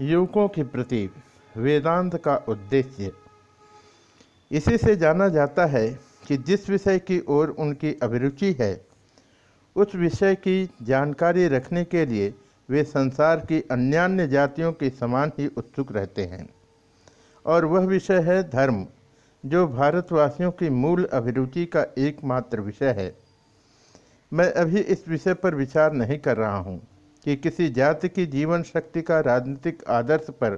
युवकों के प्रति वेदांत का उद्देश्य। इसी से जाना जाता है कि जिस विषय की ओर उनकी अभिरुचि है, उस विषय की जानकारी रखने के लिए वे संसार की अन्यान्य जातियों के समान ही उत्सुक रहते हैं। और वह विषय है धर्म, जो भारतवासियों की मूल अभिरुचि का एकमात्र विषय है। मैं अभी इस विषय पर विचार नहीं कर रहा हूँ। कि किसी जाति की जीवन शक्ति का राजनीतिक आदर्श पर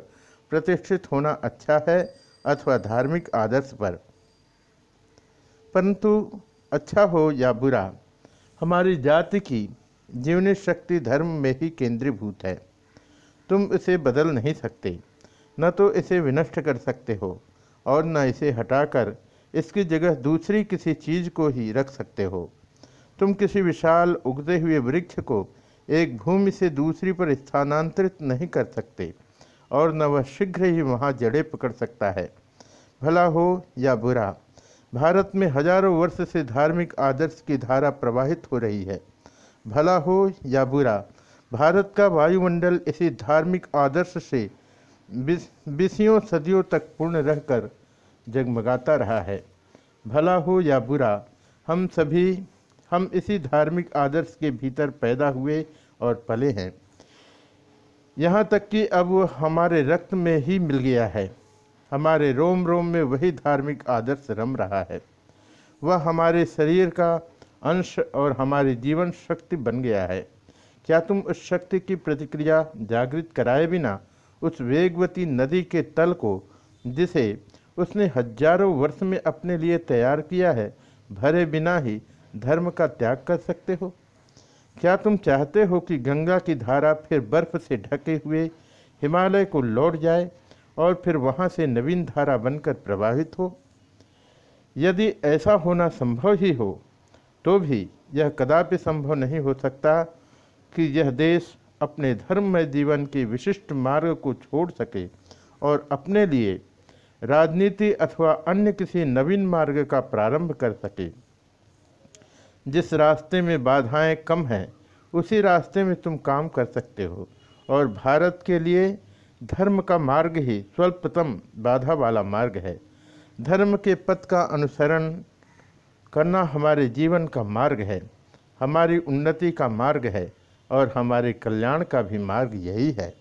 प्रतिष्ठित होना अच्छा है अथवा धार्मिक आदर्श पर? परंतु अच्छा हो या बुरा, हमारी जाति की जीवनी शक्ति धर्म में ही केंद्रीभूत है। तुम इसे बदल नहीं सकते, न तो इसे विनष्ट कर सकते हो और न इसे हटाकर इसकी जगह दूसरी किसी चीज़ को ही रख सकते हो। तुम किसी विशाल उगते हुए वृक्ष को एक भूमि से दूसरी पर स्थानांतरित नहीं कर सकते, और न वह शीघ्र ही वहाँ जड़े पकड़ सकता है। भला हो या बुरा, भारत में हज़ारों वर्ष से धार्मिक आदर्श की धारा प्रवाहित हो रही है। भला हो या बुरा, भारत का वायुमंडल इसी धार्मिक आदर्श से बीसियों सदियों तक पूर्ण रहकर जगमगाता रहा है। भला हो या बुरा, हम सभी हम इसी धार्मिक आदर्श के भीतर पैदा हुए और पले हैं। यहाँ तक कि अब वह हमारे रक्त में ही मिल गया है। हमारे रोम रोम में वही धार्मिक आदर्श रम रहा है। वह हमारे शरीर का अंश और हमारी जीवन शक्ति बन गया है। क्या तुम उस शक्ति की प्रतिक्रिया जागृत कराए बिना उस वेगवती नदी के तल को, जिसे उसने हज़ारों वर्ष में अपने लिए तैयार किया है, भरे बिना ही धर्म का त्याग कर सकते हो? क्या तुम चाहते हो कि गंगा की धारा फिर बर्फ़ से ढके हुए हिमालय को लौट जाए और फिर वहाँ से नवीन धारा बनकर प्रवाहित हो? यदि ऐसा होना संभव ही हो तो भी यह कदापि संभव नहीं हो सकता कि यह देश अपने धर्ममय जीवन के विशिष्ट मार्ग को छोड़ सके और अपने लिए राजनीति अथवा अन्य किसी नवीन मार्ग का प्रारंभ कर सके। जिस रास्ते में बाधाएँ कम हैं, उसी रास्ते में तुम काम कर सकते हो। और भारत के लिए धर्म का मार्ग ही स्वल्पतम बाधा वाला मार्ग है। धर्म के पथ का अनुसरण करना हमारे जीवन का मार्ग है। हमारी उन्नति का मार्ग है और हमारे कल्याण का भी मार्ग यही है।